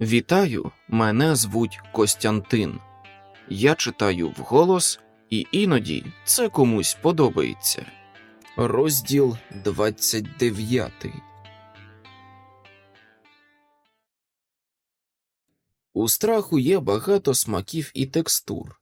Вітаю, мене звуть Костянтин. Я читаю вголос, і іноді це комусь подобається. Розділ 29 У страху є багато смаків і текстур.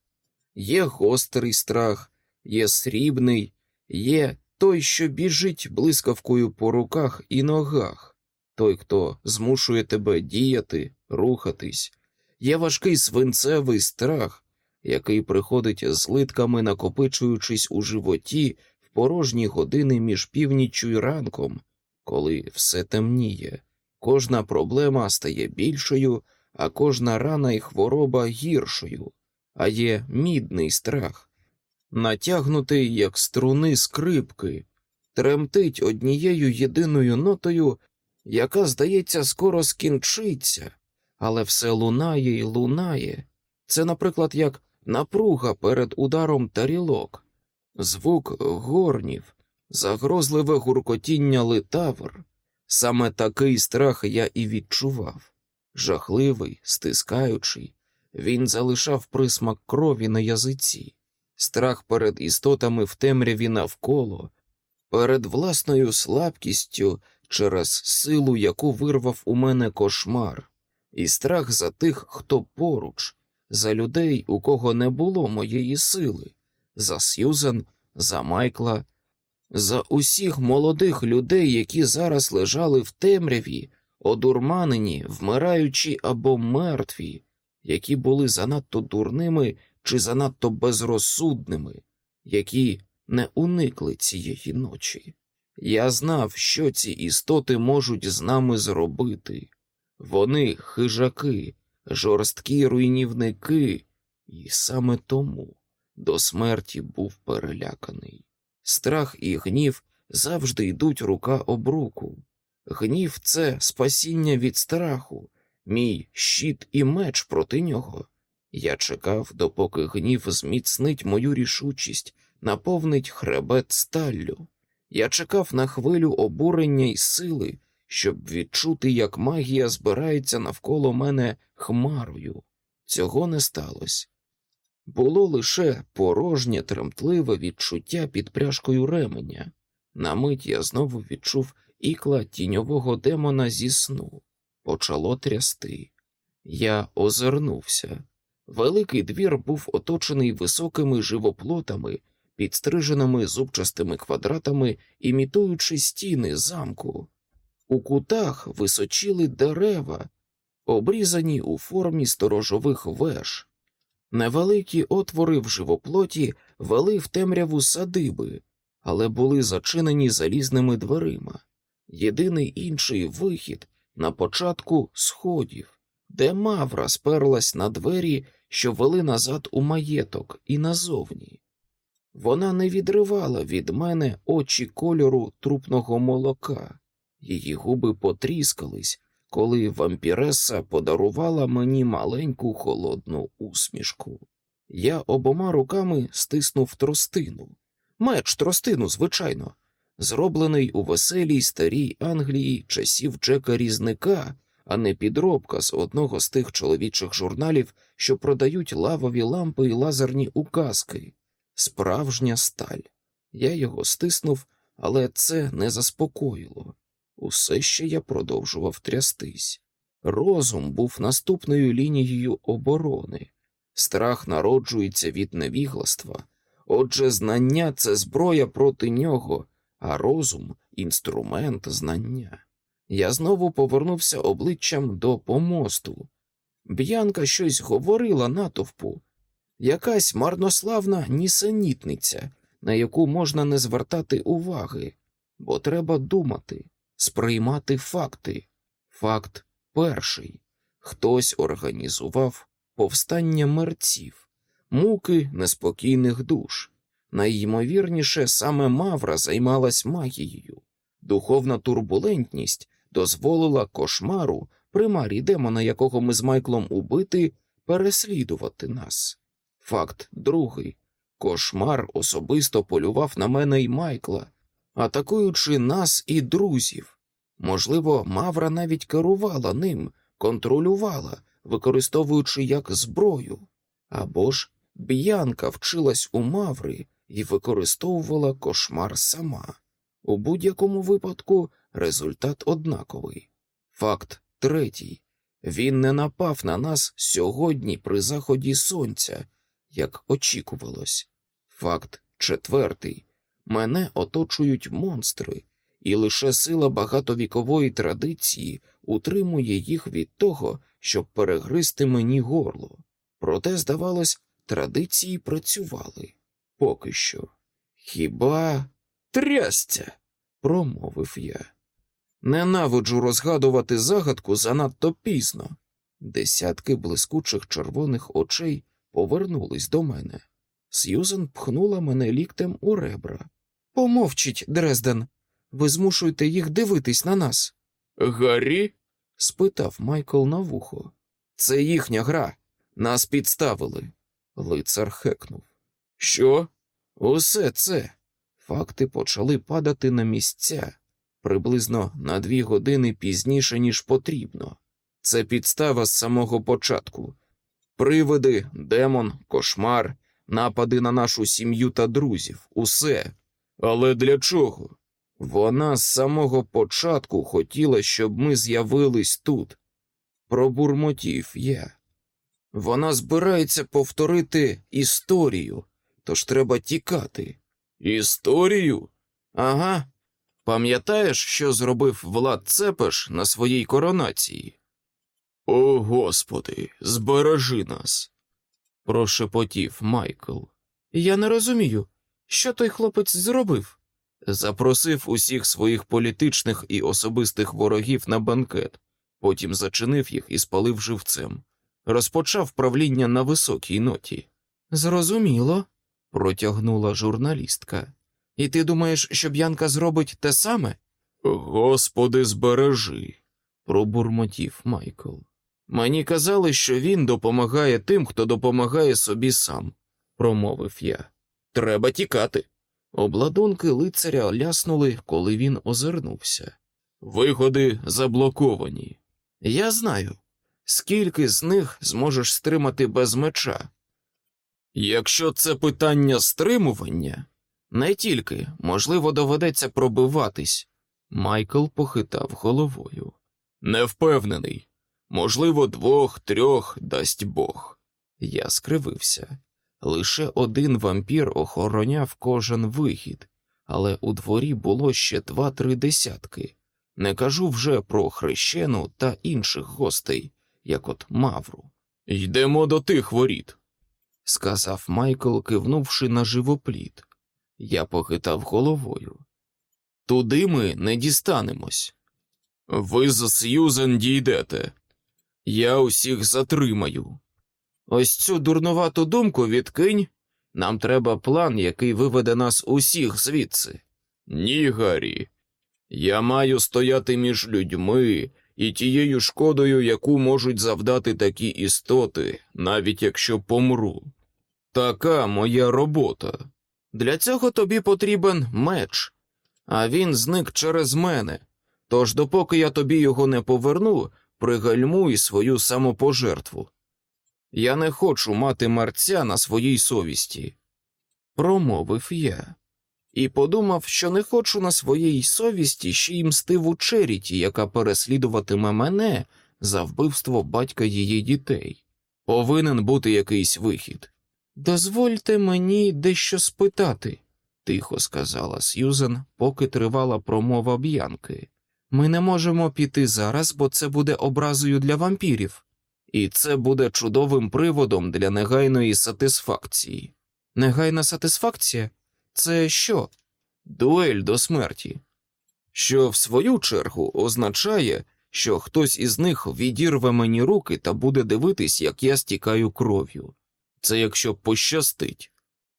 Є гострий страх, є срібний, є той, що біжить блискавкою по руках і ногах, той, хто змушує тебе діяти, рухатись. Є важкий свинцевий страх, який приходить злитками, накопичуючись у животі в порожні години між північчю і ранком, коли все темніє, кожна проблема стає більшою, а кожна рана і хвороба гіршою, а є мідний страх, натягнутий, як струни скрипки, тремтить однією єдиною нотою, яка, здається, скоро скінчиться, але все лунає і лунає. Це, наприклад, як напруга перед ударом тарілок, звук горнів, загрозливе гуркотіння литавр. Саме такий страх я і відчував. Жахливий, стискаючий, він залишав присмак крові на язиці, страх перед істотами в темряві навколо, перед власною слабкістю через силу, яку вирвав у мене кошмар, і страх за тих, хто поруч, за людей, у кого не було моєї сили, за Сьюзен, за Майкла, за усіх молодих людей, які зараз лежали в темряві, одурманені, вмираючі або мертві, які були занадто дурними чи занадто безрозсудними, які не уникли цієї ночі. Я знав, що ці істоти можуть з нами зробити. Вони хижаки, жорсткі руйнівники, і саме тому до смерті був переляканий. Страх і гнів завжди йдуть рука об руку. Гнів це спасіння від страху, мій щит і меч проти нього. Я чекав, допоки гнів зміцнить мою рішучість, наповнить хребет сталлю. Я чекав на хвилю обурення й сили, щоб відчути, як магія збирається навколо мене хмарою. Цього не сталося. Було лише порожнє, тремтливе відчуття під пряжкою ременя. На мить я знову відчув ікла тіньового демона зі сну. Почало трясти. Я озирнувся. Великий двір був оточений високими живоплотами, підстриженими зубчастими квадратами, імітуючи стіни замку. У кутах височили дерева, обрізані у формі сторожових веж. Невеликі отвори в живоплоті вели в темряву садиби, але були зачинені залізними дверима. Єдиний інший вихід на початку сходів, де мавра сперлась на двері, що вели назад у маєток і назовні. Вона не відривала від мене очі кольору трупного молока, її губи потріскались, коли вампіреса подарувала мені маленьку холодну усмішку. Я обома руками стиснув тростину. Меч тростину, звичайно, зроблений у веселій старій Англії часів Джека Різника, а не підробка з одного з тих чоловічих журналів, що продають лавові лампи і лазерні указки. Справжня сталь. Я його стиснув, але це не заспокоїло. Усе ще я продовжував трястись. Розум був наступною лінією оборони. Страх народжується від невігластва. Отже, знання це зброя проти нього, а розум інструмент знання. Я знову повернувся обличчям до помосту. Б'янка щось говорила натовпу, якась марнославна нісенітниця, на яку можна не звертати уваги, бо треба думати, сприймати факти. Факт перший хтось організував повстання мерців, муки неспокійних душ. Найімовірніше, саме Мавра займалась магією. Духовна турбулентність дозволила кошмару, примарі демона, якого ми з Майклом убити, переслідувати нас. Факт другий кошмар особисто полював на мене і Майкла, атакуючи нас і друзів. Можливо, Мавра навіть керувала ним, контролювала, використовуючи як зброю, або ж б'янка вчилась у маври і використовувала кошмар сама. У будь-якому випадку результат однаковий. Факт третій він не напав на нас сьогодні при заході сонця, як очікувалось. Факт четвертий мене оточують монстри, і лише сила багатовікової традиції утримує їх від того, щоб перегризти мені горло. Проте, здавалось, традиції працювали поки що. Хіба трясця? промовив я. Ненавиджу розгадувати загадку занадто пізно. Десятки блискучих червоних очей повернулись до мене. Сьюзен пхнула мене ліктем у ребра. Помовчіть, Дрезден, ви змушуєте їх дивитись на нас. Гаррі? спитав Майкл на вухо. Це їхня гра. Нас підставили. Лицар хекнув. Що? Усе це. Факти почали падати на місця приблизно на дві години пізніше, ніж потрібно. Це підстава з самого початку. Привиди, демон, кошмар, напади на нашу сім'ю та друзів, усе. Але для чого? Вона з самого початку хотіла, щоб ми з'явились тут. Пробурмотів я. Вона збирається повторити історію, тож треба тікати. Історію? Ага. Пам'ятаєш, що зробив Влад Цепеш на своїй коронації? О, Господи, збережи нас, прошепотів Майкл. Я не розумію, що той хлопець зробив. Запросив усіх своїх політичних і особистих ворогів на банкет, потім зачинив їх і спалив живцем. Розпочав правління на високій ноті. Зрозуміло, протягнула журналістка. І ти думаєш, що Б'янка зробить те саме? Господи, збережи, пробурмотів Майкл. Мені казали, що він допомагає тим, хто допомагає собі сам, промовив я. Треба тікати. Обладунки лицаря ляснули, коли він озирнувся. Виходи заблоковані. Я знаю, скільки з них зможеш стримати без меча. Якщо це питання стримування, не тільки, можливо, доведеться пробиватись. Майкл похитав головою. Не впевнений. Можливо, двох, трьох дасть Бог. Я скривився. Лише один вампір охороняв кожен вихід, але у дворі було ще два-три десятки. Не кажу вже про хрещену та інших гостей, як от Мавру. Йдемо до тих воріт, сказав Майкл, кивнувши на живопліт. Я похитав головою. Туди ми не дістанемось. Ви за Сьюзен дійдете. Я усіх затримаю. Ось цю дурнувату думку відкинь. Нам треба план, який виведе нас усіх звідси. Ні, Гаррі. Я маю стояти між людьми і тією шкодою, яку можуть завдати такі істоти, навіть якщо помру. Така моя робота. Для цього тобі потрібен меч, а він зник через мене. Тож, допоки я тобі його не поверну, пригальмуй свою самопожертву. Я не хочу мати мерця на своїй совісті, промовив я, і подумав, що не хочу на своїй совісті ще й мстиву Черіті, яка переслідуватиме мене за вбивство батька її дітей. Повинен бути якийсь вихід. Дозвольте мені дещо спитати, тихо сказала Сьюзен, поки тривала промова б'янки. Ми не можемо піти зараз, бо це буде образою для вампірів, і це буде чудовим приводом для негайної сатисфакції. Негайна сатисфакція це що? Дуель до смерті, що в свою чергу означає, що хтось із них відірве мені руки та буде дивитись, як я стікаю кров'ю. Це якщо пощастить.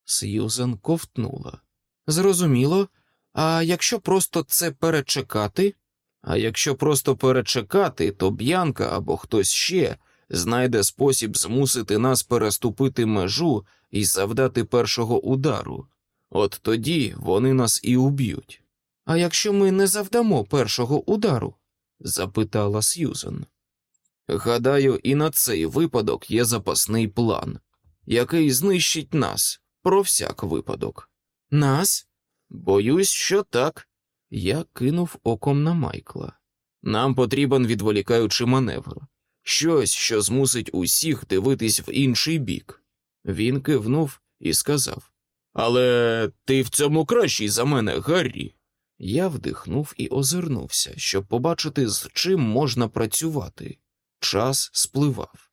Сьюзен ковтнула. Зрозуміло, а якщо просто це перечекати? А якщо просто перечекати, то б'янка або хтось ще знайде спосіб змусити нас переступити межу і завдати першого удару. От тоді вони нас і уб'ють. А якщо ми не завдамо першого удару? запитала Сьюзен. Гадаю, і на цей випадок є запасний план, який знищить нас про всяк випадок. Нас? Боюсь, що так. Я кинув оком на Майкла. Нам потрібен відволікаючий маневр, щось, що змусить усіх дивитись в інший бік. Він кивнув і сказав: Але ти в цьому кращий за мене, Гаррі. Я вдихнув і озирнувся, щоб побачити, з чим можна працювати. Час спливав.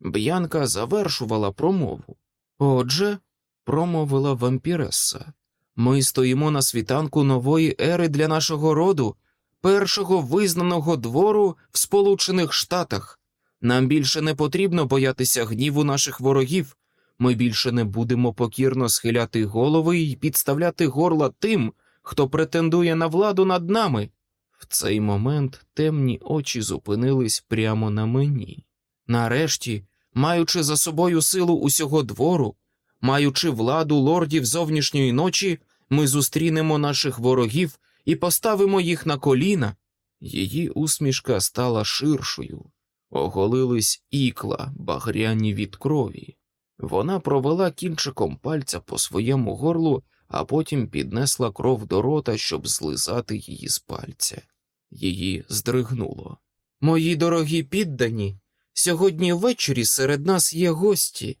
Б'янка завершувала промову. Отже, промовила вампіреса, ми стоїмо на світанку нової ери для нашого роду, першого визнаного двору в Сполучених Штатах. Нам більше не потрібно боятися гніву наших ворогів. Ми більше не будемо покірно схиляти голови і підставляти горла тим, хто претендує на владу над нами. В цей момент темні очі зупинились прямо на мені. Нарешті, маючи за собою силу усього двору, маючи владу лордів зовнішньої ночі, ми зустрінемо наших ворогів і поставимо їх на коліна. Її усмішка стала ширшою, оголились ікла, багряні від крові. Вона провела кінчиком пальця по своєму горлу, а потім піднесла кров до рота, щоб злизати її з пальця. Її здригнуло. Мої дорогі піддані, сьогодні ввечері серед нас є гості.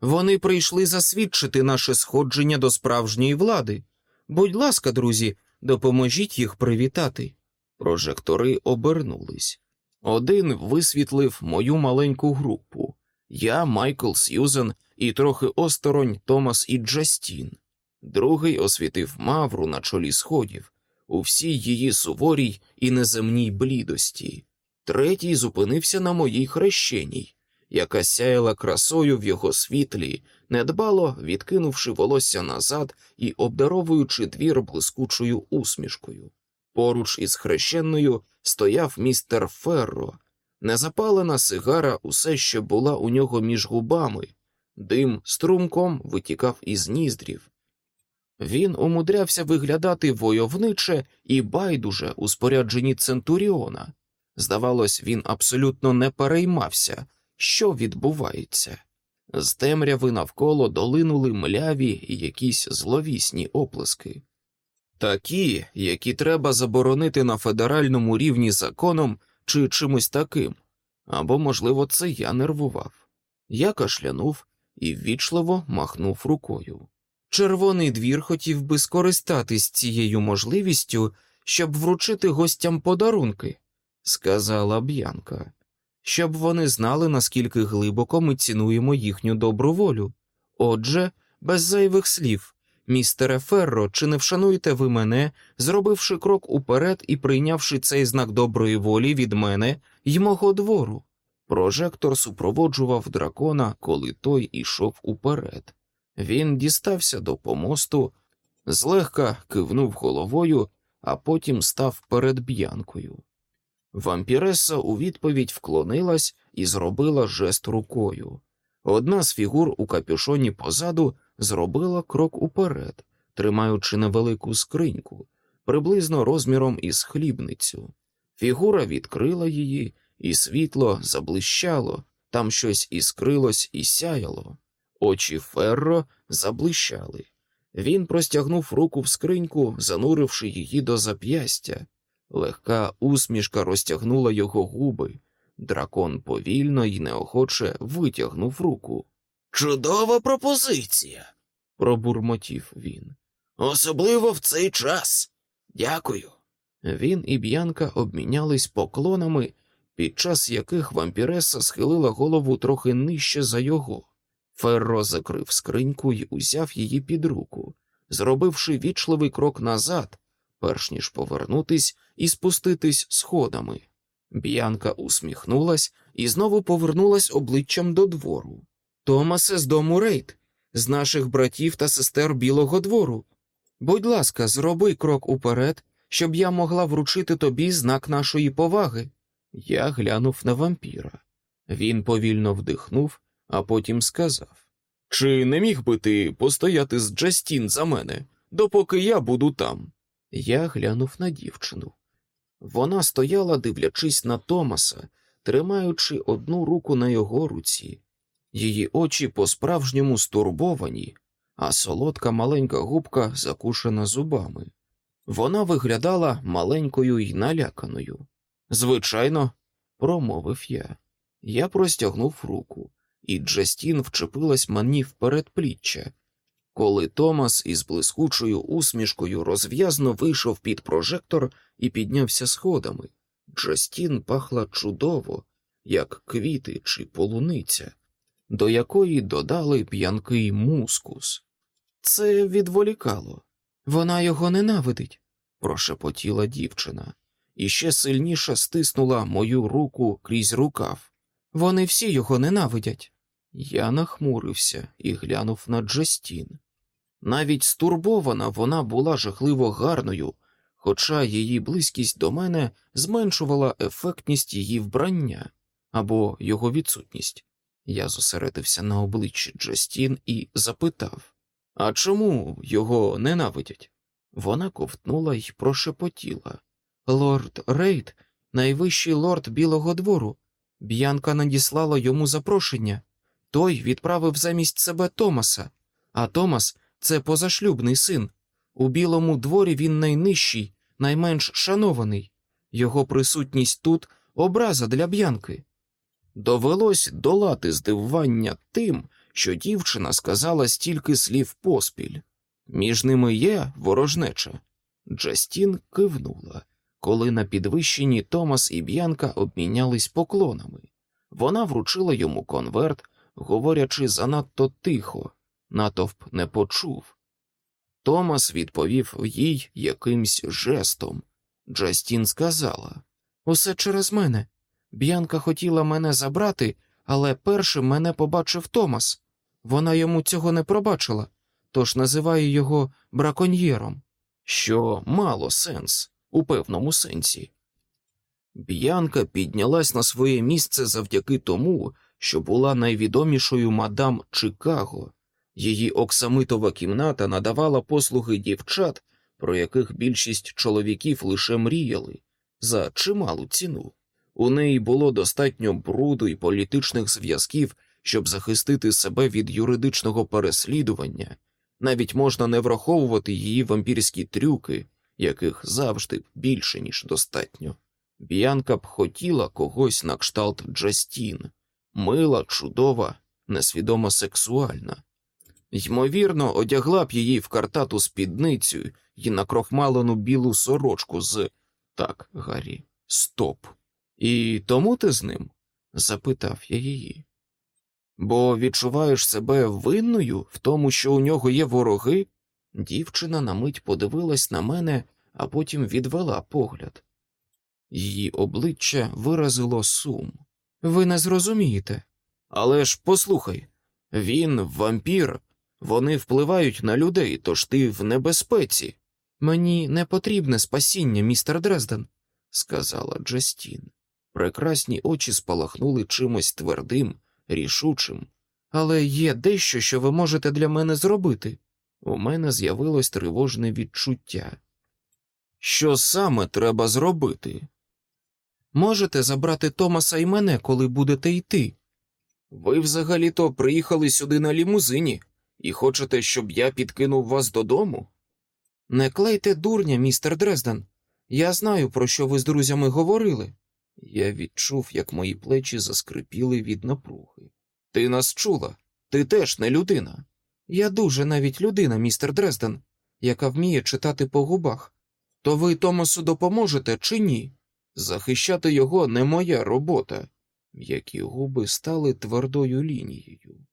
Вони прийшли засвідчити наше сходження до справжньої влади. Будь ласка, друзі, допоможіть їх привітати. Прожектори обернулись. Один висвітлив мою маленьку групу. Я, Майкл Сьюзен і трохи осторонь Томас і Джастін. Другий освітив мавру на чолі сходів у всій її суворій і неземній блідості. Третій зупинився на моїй хрещеній, яка сяяла красою в його світлі, недбало відкинувши волосся назад і обдаровуючи двір блискучою усмішкою. Поруч із хрещенною стояв містер Ферро, незапалена сигара усе ще була у нього між губами, дим струмком витікав із ніздрів. Він умудрявся виглядати войовниче і байдуже у спорядженні Центуріона. Здавалось, він абсолютно не переймався, що відбувається. З темряви навколо долинули мляві і якісь зловісні оплески. Такі, які треба заборонити на федеральному рівні законом чи чимось таким, або, можливо, це я нервував. Я кашлянув і ввічливо махнув рукою. Червоний двір хотів би скористатись цією можливістю, щоб вручити гостям подарунки, сказала Б'янка, щоб вони знали, наскільки глибоко ми цінуємо їхню добру волю. Отже, без зайвих слів, містере Ферро, чи не вшануєте ви мене, зробивши крок уперед і прийнявши цей знак доброї волі від мене й мого двору? Прожектор супроводжував дракона, коли той ішов уперед. Він дістався до помосту, злегка кивнув головою, а потім став перед б'янкою. Вампіреса у відповідь вклонилась і зробила жест рукою. Одна з фігур у капюшоні позаду зробила крок уперед, тримаючи невелику скриньку, приблизно розміром із хлібницю. Фігура відкрила її, і світло заблищало, там щось іскрилось і сяяло. Очі Ферро заблищали. Він простягнув руку в скриньку, зануривши її до зап'ястя. Легка усмішка розтягнула його губи. Дракон повільно й неохоче витягнув руку. Чудова пропозиція, пробурмотів він. Особливо в цей час. Дякую. Він і Б'янка обмінялись поклонами, під час яких вампіреса схилила голову трохи нижче за його. Ферро закрив скриньку і узяв її під руку, зробивши вічливий крок назад, перш ніж повернутись і спуститись сходами. Б'янка усміхнулась і знову повернулась обличчям до двору. Томасе з дому Рейд, з наших братів та сестер Білого двору. Будь ласка, зроби крок уперед, щоб я могла вручити тобі знак нашої поваги. Я глянув на вампіра. Він повільно вдихнув, а потім сказав: Чи не міг би ти постояти з Джастін за мене, допоки я буду там? Я глянув на дівчину. Вона стояла, дивлячись на Томаса, тримаючи одну руку на його руці. Її очі по-справжньому стурбовані, а солодка маленька губка закушена зубами. Вона виглядала маленькою й наляканою. Звичайно, промовив я. Я простягнув руку, і Джастін вчепилась мені в передпліччя. Коли Томас із блискучою усмішкою розв'язно вийшов під прожектор і піднявся сходами, Джастін пахла чудово, як квіти чи полуниця, до якої додали п'янкий мускус. Це відволікало. Вона його ненавидить, прошепотіла дівчина, і ще сильніше стиснула мою руку крізь рукав. Вони всі його ненавидять. Я нахмурився і глянув на Джастін. Навіть стурбована вона була жахливо гарною, хоча її близькість до мене зменшувала ефектність її вбрання або його відсутність. Я зосередився на обличчі Джастін і запитав А чому його ненавидять? Вона ковтнула й прошепотіла. Лорд Рейд, найвищий лорд Білого двору. Б'янка надіслала йому запрошення. Той відправив замість себе Томаса, а Томас це позашлюбний син. У Білому дворі він найнижчий, найменш шанований. Його присутність тут образа для б'янки. Довелось долати здивування тим, що дівчина сказала стільки слів поспіль. Між ними є ворожнеча. Джастін кивнула, коли на підвищенні Томас і Б'янка обмінялись поклонами. Вона вручила йому конверт, говорячи занадто тихо, натовп не почув. Томас відповів їй якимсь жестом. Джастін сказала Усе через мене. Б'янка хотіла мене забрати, але першим мене побачив Томас. Вона йому цього не пробачила, тож називає його браконьєром, що мало сенс у певному сенсі. Б'янка піднялась на своє місце завдяки тому, що була найвідомішою мадам Чикаго. Її оксамитова кімната надавала послуги дівчат, про яких більшість чоловіків лише мріяли, за чималу ціну. У неї було достатньо бруду і політичних зв'язків, щоб захистити себе від юридичного переслідування. Навіть можна не враховувати її вампірські трюки, яких завжди більше, ніж достатньо. Б'янка б хотіла когось на кшталт Джастін, мила, чудова, несвідомо сексуальна. Ймовірно, одягла б її в картату спідницю і накрохмалену білу сорочку з так, Гаррі, стоп. І тому ти з ним? запитав я її. Бо відчуваєш себе винною в тому, що у нього є вороги? Дівчина на мить подивилась на мене, а потім відвела погляд. Її обличчя виразило сум. Ви не зрозумієте. Але ж послухай він вампір, вони впливають на людей, тож ти в небезпеці. Мені не потрібне спасіння, містер Дрезден, сказала Джастін. Прекрасні очі спалахнули чимось твердим, рішучим. Але є дещо, що ви можете для мене зробити. У мене з'явилось тривожне відчуття. Що саме треба зробити? Можете забрати Томаса і мене, коли будете йти. Ви взагалі-то приїхали сюди на лімузині і хочете, щоб я підкинув вас додому? Не клейте дурня, містер Дрезден. Я знаю, про що ви з друзями говорили. Я відчув, як мої плечі заскрипіли від напруги. Ти нас чула, ти теж не людина. Я дуже навіть людина, містер Дрезден, яка вміє читати по губах. То ви Томасу допоможете чи ні? Захищати його не моя робота. М'які губи стали твердою лінією.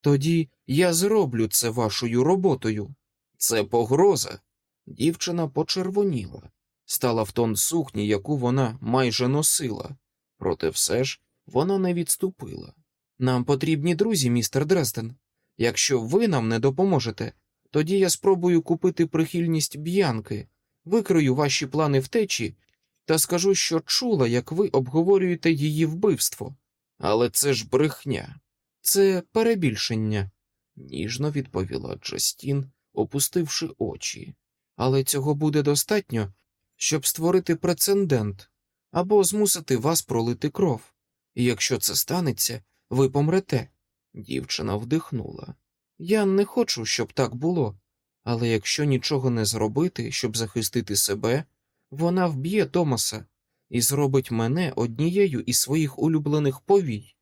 Тоді я зроблю це вашою роботою. Це погроза. Дівчина почервоніла, стала в тон сукні, яку вона майже носила, проте все ж вона не відступила. Нам потрібні друзі, містер Дрезден. Якщо ви нам не допоможете, тоді я спробую купити прихильність б'янки, викрию ваші плани втечі та скажу, що чула, як ви обговорюєте її вбивство. Але це ж брехня, це перебільшення, ніжно відповіла Джастін, опустивши очі. Але цього буде достатньо, щоб створити прецедент. або змусити вас пролити кров. І якщо це станеться, ви помрете. Дівчина вдихнула. Я не хочу, щоб так було, але якщо нічого не зробити, щоб захистити себе, вона вб'є Томаса і зробить мене однією із своїх улюблених повій.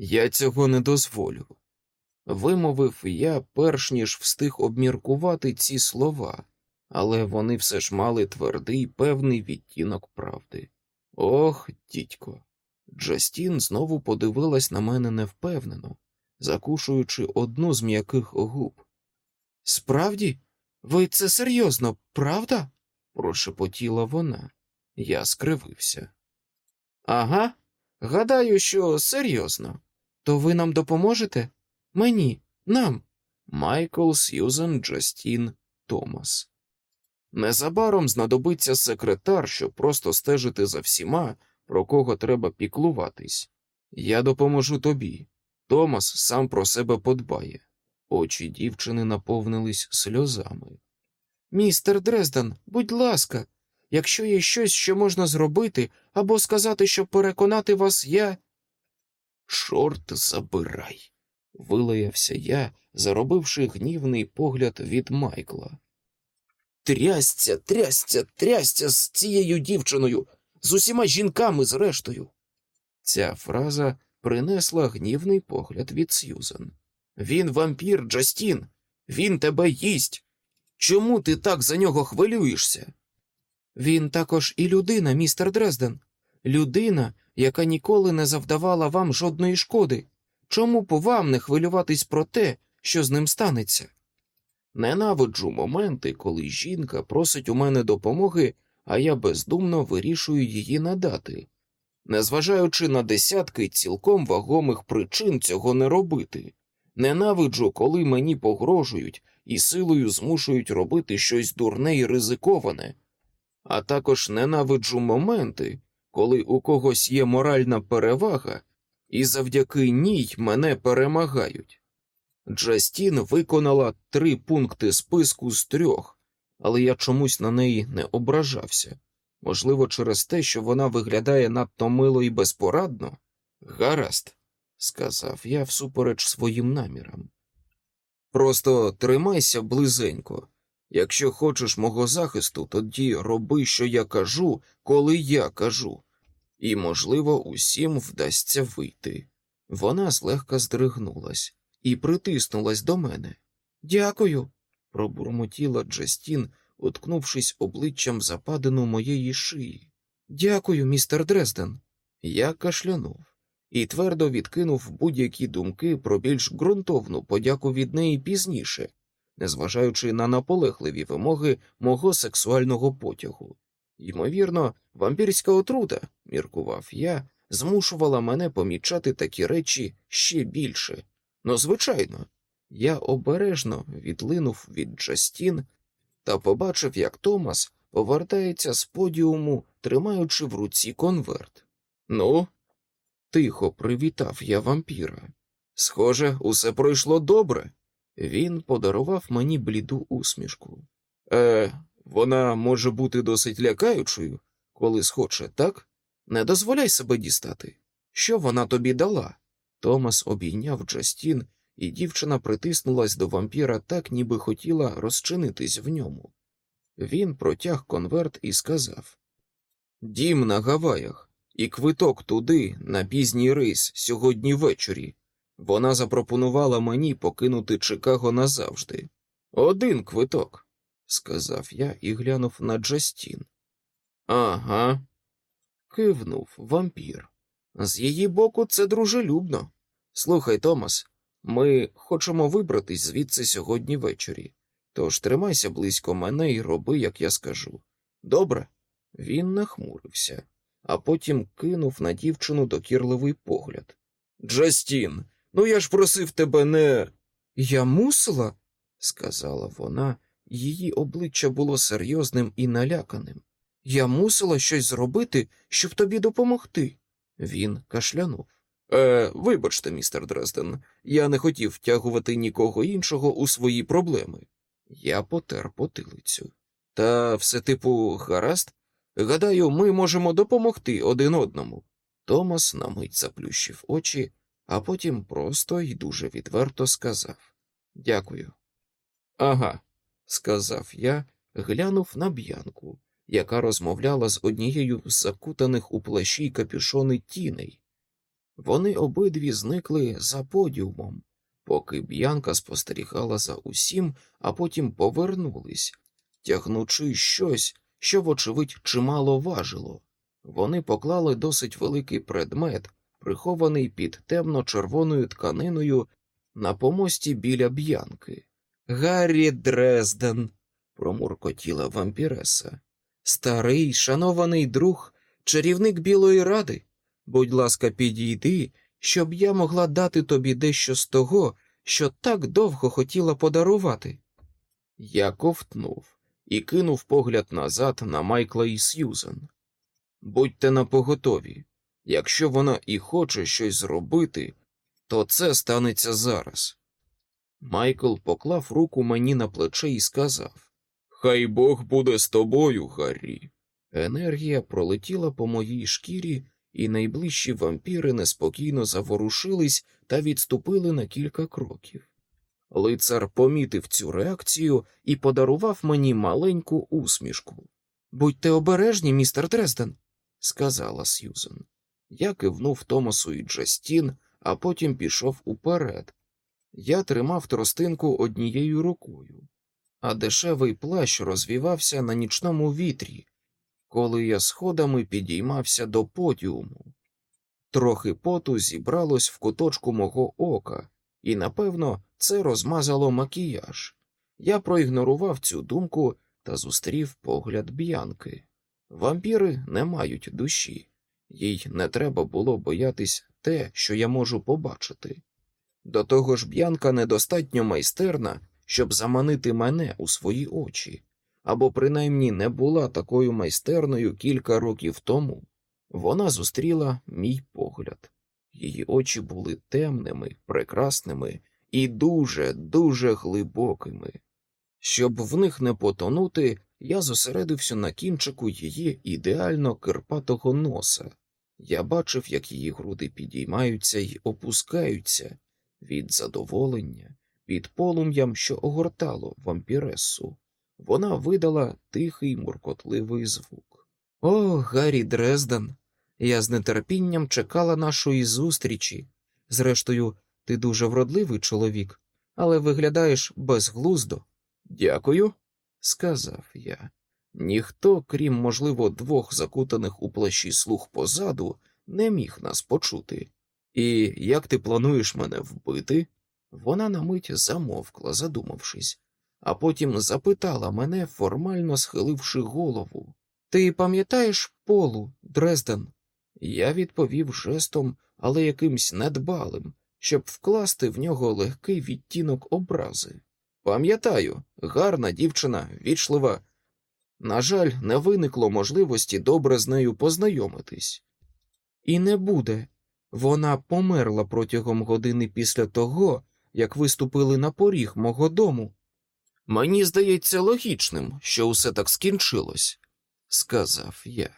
Я цього не дозволю. Вимовив я, перш ніж встиг обміркувати ці слова, але вони все ж мали твердий певний відтінок правди. Ох, дідько. Джастін знову подивилась на мене невпевнено, закушуючи одну з м'яких губ. Справді, ви це серйозно, правда? прошепотіла вона. Я скривився. Ага, гадаю, що серйозно. То ви нам допоможете? Мені, нам. Майкл Сьюзен Джастін Томас. Незабаром знадобиться секретар, щоб просто стежити за всіма, про кого треба піклуватись. Я допоможу тобі. Томас сам про себе подбає. Очі дівчини наповнились сльозами. Містер Дрезден, будь ласка, якщо є щось, що можна зробити, або сказати, щоб переконати вас, я. Шорт забирай, вилаявся я, заробивши гнівний погляд від Майкла. Трясця, трясця, трясця з цією дівчиною, з усіма жінками зрештою. Ця фраза принесла гнівний погляд від Сьюзен. Він вампір, Джастін, він тебе їсть. Чому ти так за нього хвилюєшся? Він також і людина, містер Дрезден, людина, яка ніколи не завдавала вам жодної шкоди. Чому б вам не хвилюватись про те, що з ним станеться? Ненавиджу моменти, коли жінка просить у мене допомоги, а я бездумно вирішую її надати, незважаючи на десятки цілком вагомих причин цього не робити. Ненавиджу, коли мені погрожують і силою змушують робити щось дурне і ризиковане, а також ненавиджу моменти, коли у когось є моральна перевага, і завдяки ній мене перемагають. Джастін виконала три пункти списку з трьох, але я чомусь на неї не ображався. Можливо, через те, що вона виглядає надто мило і безпорадно? Гаразд, сказав я всупереч своїм намірам. Просто тримайся близенько. Якщо хочеш мого захисту, тоді роби, що я кажу, коли я кажу, і, можливо, усім вдасться вийти. Вона злегка здригнулась і притиснулась до мене. Дякую, пробурмотіла Джастін, уткнувшись обличчям западину моєї шиї. Дякую, містер Дрезден. Я кашлянув і твердо відкинув будь-які думки про більш ґрунтовну подяку від неї пізніше, незважаючи на наполегливі вимоги мого сексуального потягу. Ймовірно, вампірська отрута, міркував я, змушувала мене помічати такі речі ще більше. Ну, звичайно, я обережно відлинув від Джастін та побачив, як Томас повертається з подіуму, тримаючи в руці конверт. Ну, тихо привітав я вампіра. Схоже, усе пройшло добре. Він подарував мені бліду усмішку. Е, вона може бути досить лякаючою, коли схоче, так? Не дозволяй себе дістати. Що вона тобі дала? Томас обійняв Джастін, і дівчина притиснулась до вампіра так, ніби хотіла розчинитись в ньому. Він протяг конверт і сказав Дім на Гаваях, і квиток туди, на пізній рейс, сьогодні ввечері. Вона запропонувала мені покинути Чикаго назавжди. Один квиток, сказав я і глянув на Джастін. Ага, кивнув вампір. З її боку, це дружелюбно. Слухай, Томас, ми хочемо вибратись звідси сьогодні ввечері. Тож тримайся близько мене і роби, як я скажу. Добре? Він нахмурився, а потім кинув на дівчину докірливий погляд. Джастін, ну я ж просив тебе не. Я мусила, сказала вона, її обличчя було серйозним і наляканим. Я мусила щось зробити, щоб тобі допомогти. Він кашлянув. Е, Вибачте, містер Дрезден, я не хотів втягувати нікого іншого у свої проблеми. Я потер потилицю. Та все типу, гаразд, Гадаю, ми можемо допомогти один одному. Томас на мить заплющив очі, а потім просто і дуже відверто сказав Дякую. Ага, сказав я, глянув на б'янку, яка розмовляла з однією з закутаних у плащі капюшони тіней. Вони обидві зникли за подіумом, поки б'янка спостерігала за усім, а потім повернулись, тягнучи щось, що, вочевидь, чимало важило. Вони поклали досить великий предмет, прихований під темно-червоною тканиною на помості біля б'янки. Гаррі Дрезден, промуркотіла вампіреса. Старий, шанований друг, чарівник Білої Ради. Будь ласка, підійди, щоб я могла дати тобі дещо з того, що так довго хотіла подарувати. Я ковтнув і кинув погляд назад на Майкла і Сьюзен. Будьте напоготові. Якщо вона і хоче щось зробити, то це станеться зараз. Майкл поклав руку мені на плече і сказав Хай Бог буде з тобою, Гаррі. Енергія пролетіла по моїй шкірі, і найближчі вампіри неспокійно заворушились та відступили на кілька кроків. Лицар помітив цю реакцію і подарував мені маленьку усмішку. Будьте обережні, містер Дрезден, сказала Сьюзен. Я кивнув Томасу і Джастін, а потім пішов уперед. Я тримав тростинку однією рукою, а дешевий плащ розвівався на нічному вітрі, коли я сходами підіймався до подіуму. Трохи поту зібралось в куточку мого ока, і, напевно, це розмазало макіяж. Я проігнорував цю думку та зустрів погляд б'янки. Вампіри не мають душі, їй не треба було боятись те, що я можу побачити. До того ж, б'янка недостатньо майстерна, щоб заманити мене у свої очі, або принаймні не була такою майстерною кілька років тому. Вона зустріла мій погляд. Її очі були темними, прекрасними і дуже, дуже глибокими. Щоб в них не потонути, я зосередився на кінчику її ідеально кирпатого носа. Я бачив, як її груди підіймаються й опускаються від задоволення під полум'ям, що огортало вампіресу. Вона видала тихий муркотливий звук. О, Гаррі Дрезден! Я з нетерпінням чекала нашої зустрічі. Зрештою, ти дуже вродливий чоловік, але виглядаєш безглуздо. Дякую, сказав я. Ніхто, крім, можливо, двох закутаних у плащі слух позаду, не міг нас почути. І як ти плануєш мене вбити? Вона на мить замовкла, задумавшись, а потім запитала мене, формально схиливши голову. Ти пам'ятаєш полу, Дрезден? Я відповів жестом, але якимсь недбалим, щоб вкласти в нього легкий відтінок образи. Пам'ятаю, гарна дівчина, вічлива. На жаль, не виникло можливості добре з нею познайомитись. І не буде. Вона померла протягом години після того, як виступили на поріг мого дому. Мені здається логічним, що усе так скінчилось, сказав я.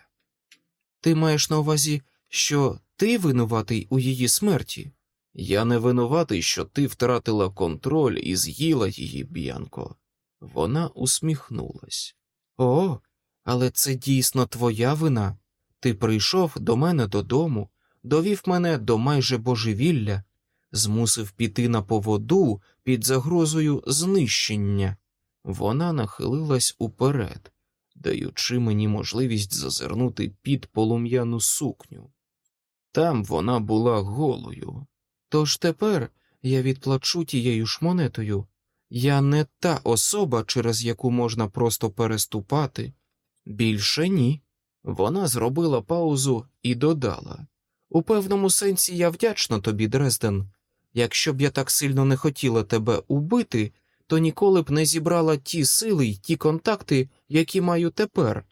Ти маєш на увазі, що ти винуватий у її смерті? Я не винуватий, що ти втратила контроль і з'їла її, Б'янко. Вона усміхнулась. О, але це дійсно твоя вина. Ти прийшов до мене додому, довів мене до майже божевілля, змусив піти на поводу під загрозою знищення. Вона нахилилась уперед, даючи мені можливість зазирнути під полум'яну сукню. Там вона була голою. Тож тепер я відплачу тією ж монетою. Я не та особа, через яку можна просто переступати. Більше ні. Вона зробила паузу і додала у певному сенсі я вдячна тобі, Дрезден. Якщо б я так сильно не хотіла тебе убити, то ніколи б не зібрала ті сили й ті контакти, які маю тепер.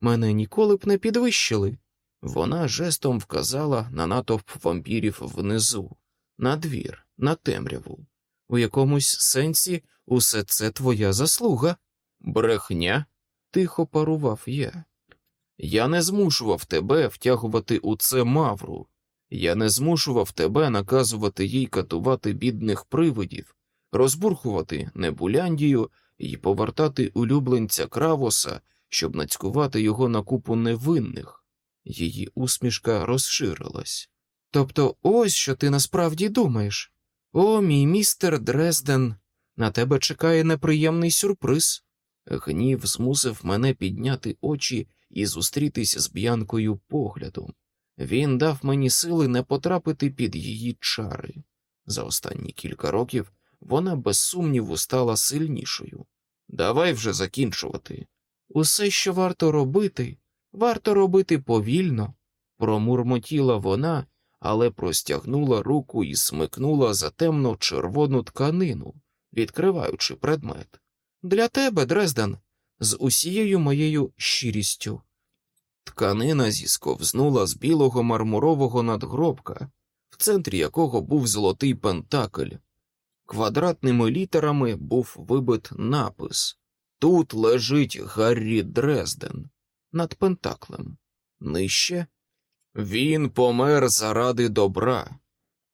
Мене ніколи б не підвищили. Вона жестом вказала на натовп вампірів внизу, на двір, на темряву. У якомусь сенсі усе це твоя заслуга. Брехня, тихо парував я. Я не змушував тебе втягувати у це мавру, я не змушував тебе наказувати їй катувати бідних привидів, розбурхувати Небуляндію і повертати улюбленця Кравоса, щоб нацькувати його на купу невинних. Її усмішка розширилась. Тобто, ось що ти насправді думаєш. О, мій містер Дрезден, на тебе чекає неприємний сюрприз. Гнів змусив мене підняти очі і зустрітись з б'янкою поглядом. Він дав мені сили не потрапити під її чари. За останні кілька років вона без сумніву стала сильнішою. Давай вже закінчувати. Усе, що варто робити, варто робити повільно, промурмотіла вона, але простягнула руку і смикнула за темно червону тканину, відкриваючи предмет. Для тебе, Дрезден, з усією моєю щирістю. Тканина зісковзнула з білого мармурового надгробка, в центрі якого був золотий пентакль. Квадратними літерами був вибит напис Тут лежить Гаррі Дрезден над пентаклем. Нижче він помер заради добра.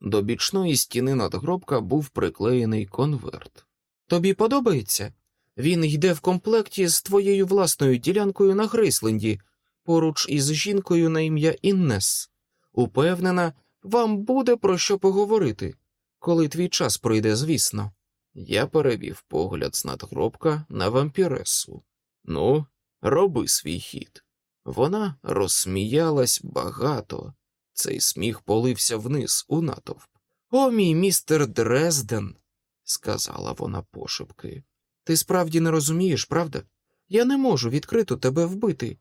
До бічної стіни надгробка був приклеєний конверт. Тобі подобається? Він йде в комплекті з твоєю власною ділянкою на Грейсленді, поруч із жінкою на ім'я Іннес. Упевнена, вам буде про що поговорити, коли твій час пройде, звісно. Я перевів погляд з надгробка на вампіресу. Ну, роби свій хід. Вона розсміялась багато. Цей сміх полився вниз у натовп. О, мій містер Дрезден, сказала вона пошепки. Ти справді не розумієш, правда? Я не можу відкрито тебе вбити.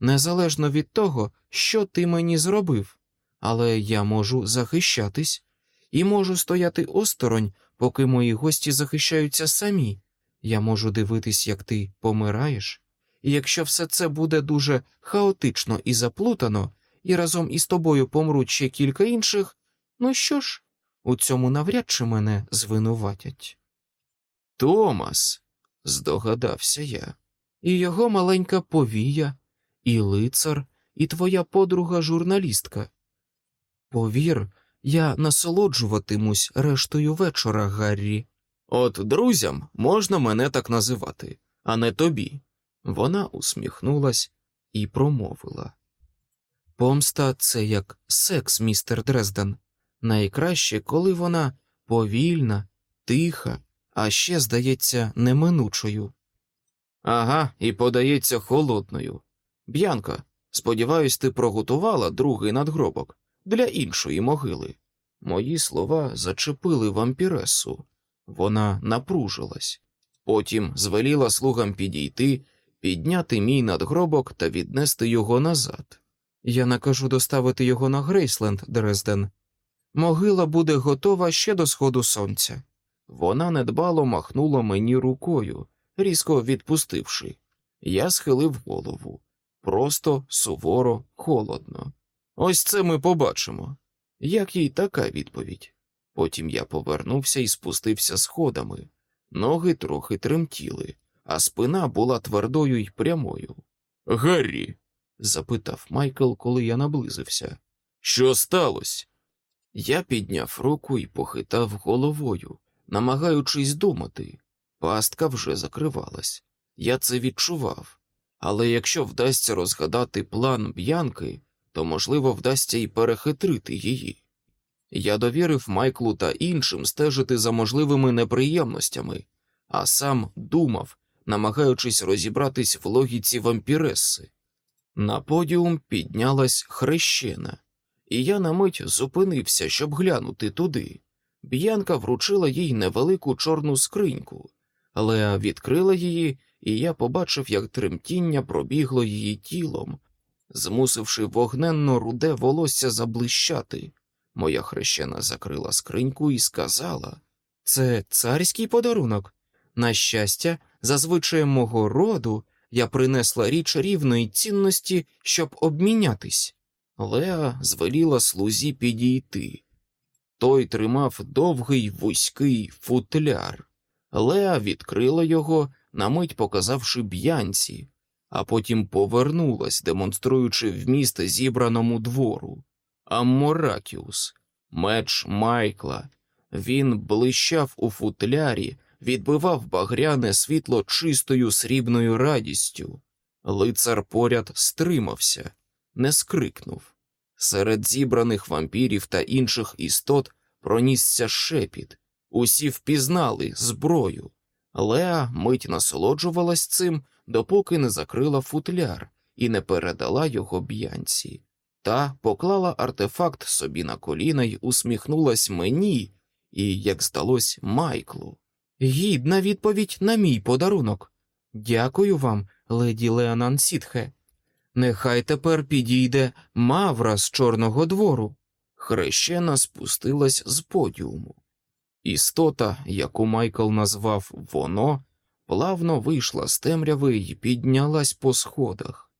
Незалежно від того, що ти мені зробив, але я можу захищатись і можу стояти осторонь, поки мої гості захищаються самі. Я можу дивитись, як ти помираєш, і якщо все це буде дуже хаотично і заплутано, і разом із тобою помруть ще кілька інших, ну що ж, у цьому навряд чи мене звинуватять. Томас, здогадався я, і його маленька повія, і лицар, і твоя подруга журналістка. Повір, я насолоджуватимусь рештою вечора, Гаррі. От друзям можна мене так називати, а не тобі. Вона усміхнулась і промовила. Помста це як секс, містер Дрезден. Найкраще, коли вона повільна, тиха, а ще, здається, неминучою. Ага, і подається холодною. Б'янка, сподіваюсь, ти проготувала другий надгробок для іншої могили. Мої слова зачепили вампіресу. Вона напружилась. Потім звеліла слугам підійти, підняти мій надгробок та віднести його назад. Я накажу доставити його на Грейсленд, Дрезден. Могила буде готова ще до сходу сонця. Вона недбало махнула мені рукою, різко відпустивши. Я схилив голову. Просто суворо, холодно. Ось це ми побачимо. Як їй така відповідь? Потім я повернувся і спустився сходами. Ноги трохи тремтіли, а спина була твердою й прямою. Гаррі, запитав Майкл, коли я наблизився. Що сталося? Я підняв руку і похитав головою, намагаючись думати. Пастка вже закривалась. Я це відчував. Але якщо вдасться розгадати план б'янки, то, можливо, вдасться і перехитрити її. Я довірив Майклу та іншим стежити за можливими неприємностями, а сам думав, намагаючись розібратись в логіці вампіреси. На подіум піднялась хрещена, і я на мить зупинився, щоб глянути туди. Б'янка вручила їй невелику чорну скриньку, але відкрила її, і я побачив, як тремтіння пробігло її тілом, змусивши вогненно руде волосся заблищати. Моя хрещена закрила скриньку і сказала це царський подарунок. На щастя, зазвичай мого роду я принесла річ рівної цінності, щоб обмінятись. Леа звеліла слузі підійти. Той тримав довгий вузький футляр. Леа відкрила його, на мить показавши б'янці, а потім повернулась, демонструючи вміст зібраному двору. Амморакіус, меч Майкла. Він блищав у футлярі, відбивав багряне світло чистою срібною радістю. Лицар поряд стримався, не скрикнув. Серед зібраних вампірів та інших істот пронісся шепіт. Усі впізнали зброю. Леа мить насолоджувалась цим, допоки не закрила футляр і не передала його б'янці. Та поклала артефакт собі на коліна й усміхнулась мені і, як здалось, Майклу. Гідна відповідь на мій подарунок. Дякую вам, леді Леонан Сітхе. Нехай тепер підійде Мавра з Чорного двору. Хрещена спустилась з подіуму. Істота, яку Майкл назвав воно, плавно вийшла з темряви і піднялась по сходах.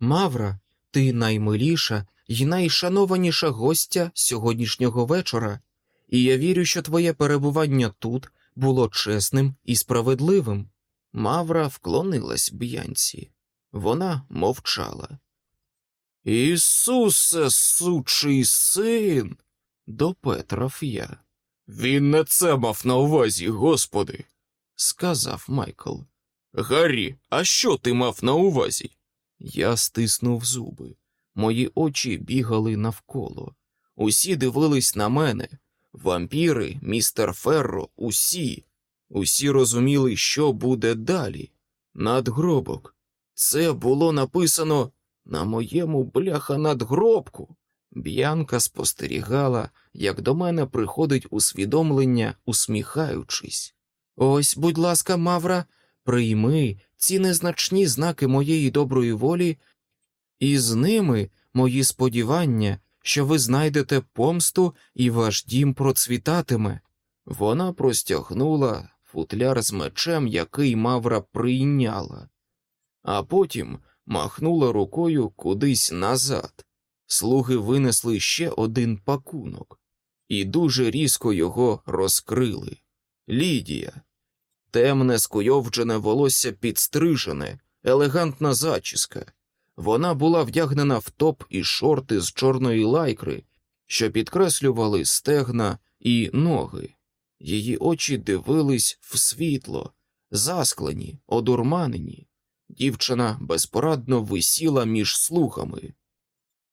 Мавра, ти наймиліша і найшанованіша гостя сьогоднішнього вечора, і я вірю, що твоє перебування тут було чесним і справедливим. Мавра вклонилась б'янці. Вона мовчала. Ісусе, сучий син, допетрав я. Він не це мав на увазі, господи, сказав Майкл. Гаррі, а що ти мав на увазі? Я стиснув зуби. Мої очі бігали навколо. Усі дивились на мене. Вампіри, містер Ферро, усі. Усі розуміли, що буде далі. Надгробок. Це було написано на моєму бляха надгробку. Б'янка спостерігала, як до мене приходить усвідомлення, усміхаючись. Ось, будь ласка, Мавра, прийми ці незначні знаки моєї доброї волі, і з ними мої сподівання, що ви знайдете помсту і ваш дім процвітатиме. Вона простягнула футляр з мечем, який Мавра прийняла, а потім махнула рукою кудись назад. Слуги винесли ще один пакунок і дуже різко його розкрили. Лідія, темне скуйовджене волосся підстрижене, елегантна зачіска. Вона була вдягнена в топ і шорти з чорної лайкри, що підкреслювали стегна і ноги. Її очі дивились в світло, засклені, одурманені. Дівчина безпорадно висіла між слухами.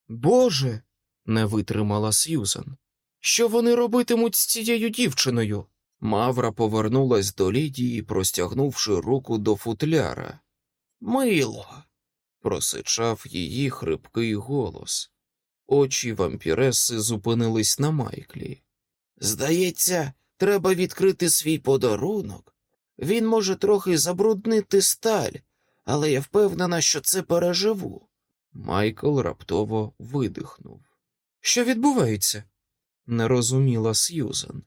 Боже, не витримала Сьюзан. Що вони робитимуть з цією дівчиною? Мавра повернулась до Лідії, простягнувши руку до футляра. Мило, просичав її хрипкий голос. Очі вампіреси зупинились на Майклі. Здається, треба відкрити свій подарунок. Він може трохи забруднити сталь, але я впевнена, що це переживу. Майкл раптово видихнув. Що відбувається? не розуміла Сьюзен.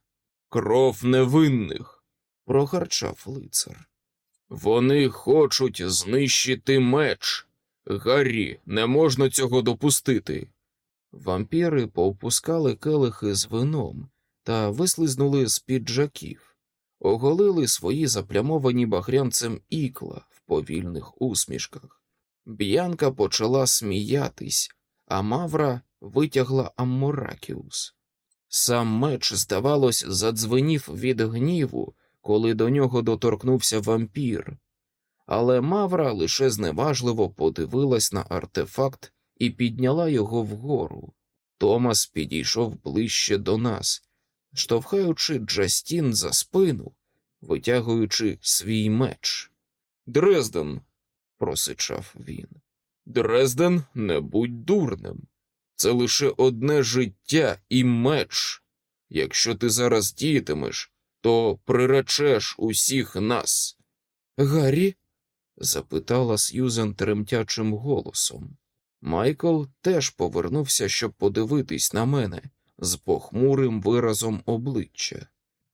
Кров невинних, прогарчав лицар. Вони хочуть знищити меч. Гаррі, не можна цього допустити. Вампіри повпускали келихи з вином та вислизнули з піджаків, оголили свої заплямовані багрянцем ікла повільних усмішках. Б'янка почала сміятись, а Мавра витягла Амморакіус. Сам меч, здавалось, задзвенів від гніву, коли до нього доторкнувся вампір, але Мавра лише зневажливо подивилась на артефакт і підняла його вгору. Томас підійшов ближче до нас, штовхаючи Джастін за спину, витягуючи свій меч. Дрезден, просичав він. Дрезден, не будь дурним. Це лише одне життя і меч. Якщо ти зараз діятимеш, то приречеш усіх нас. Гаррі? запитала Сьюзен тремтячим голосом. Майкл теж повернувся, щоб подивитись на мене з похмурим виразом обличчя.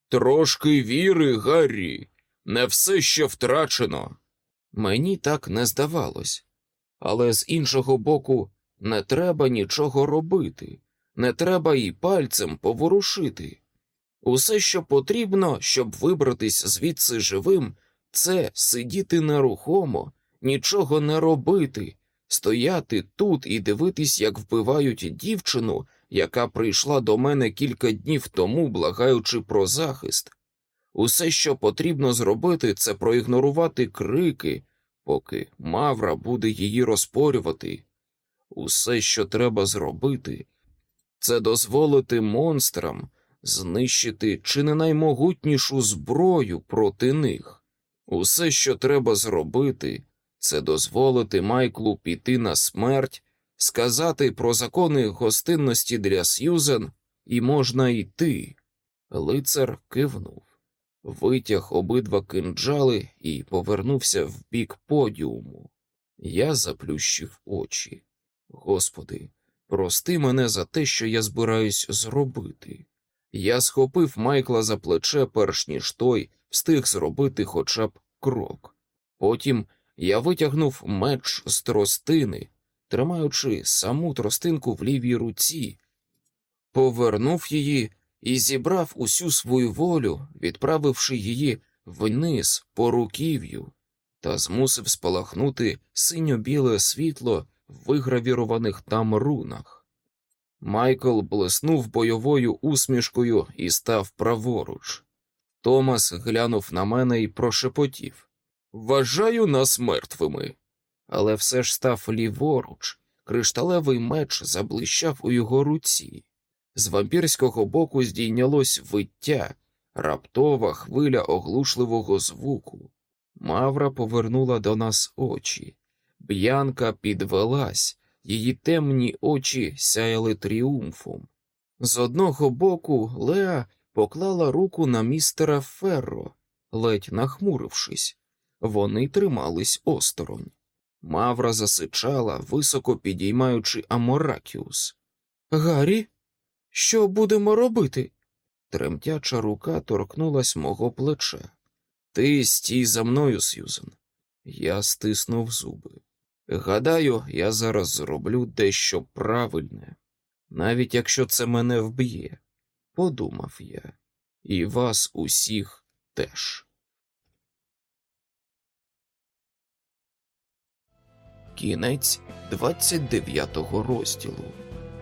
Трошки віри, Гаррі, не все ще втрачено. Мені так не здавалось, але з іншого боку, не треба нічого робити, не треба і пальцем поворушити. Усе, що потрібно, щоб вибратись звідси живим, це сидіти нерухомо нічого не робити, стояти тут і дивитись, як вбивають дівчину, яка прийшла до мене кілька днів тому, благаючи про захист. Усе, що потрібно зробити, це проігнорувати крики, поки Мавра буде її розпорювати. Усе, що треба зробити, це дозволити монстрам знищити чи не наймогутнішу зброю проти них. Усе, що треба зробити, це дозволити Майклу піти на смерть, сказати про закони гостинності для Сьюзен, і можна йти. Лицар кивнув, витяг обидва кинджали і повернувся в бік подіуму. Я заплющив очі. Господи, прости мене за те, що я збираюсь зробити. Я схопив Майкла за плече, перш ніж той встиг зробити хоча б крок. Потім я витягнув меч з тростини, тримаючи саму тростинку в лівій руці, повернув її і зібрав усю свою волю, відправивши її вниз по руків'ю, та змусив спалахнути синьо-біле світло в вигравірованих там рунах. Майкл блиснув бойовою усмішкою і став праворуч. Томас глянув на мене і прошепотів Вважаю нас мертвими. Але все ж став ліворуч, кришталевий меч заблищав у його руці. З вампірського боку здійнялось виття, раптова хвиля оглушливого звуку. Мавра повернула до нас очі. Б'янка підвелась, її темні очі сяяли тріумфом. З одного боку Леа поклала руку на містера Ферро, ледь нахмурившись. Вони тримались осторонь. Мавра засичала, високо підіймаючи Аморакіус. Гаррі, що будемо робити? Тремтяча рука торкнулась мого плеча. Ти стій за мною, Сьюзен. Я стиснув зуби. Гадаю, я зараз зроблю дещо правильне, навіть якщо це мене вб'є, подумав я, і вас усіх теж. Кінець 29 розділу.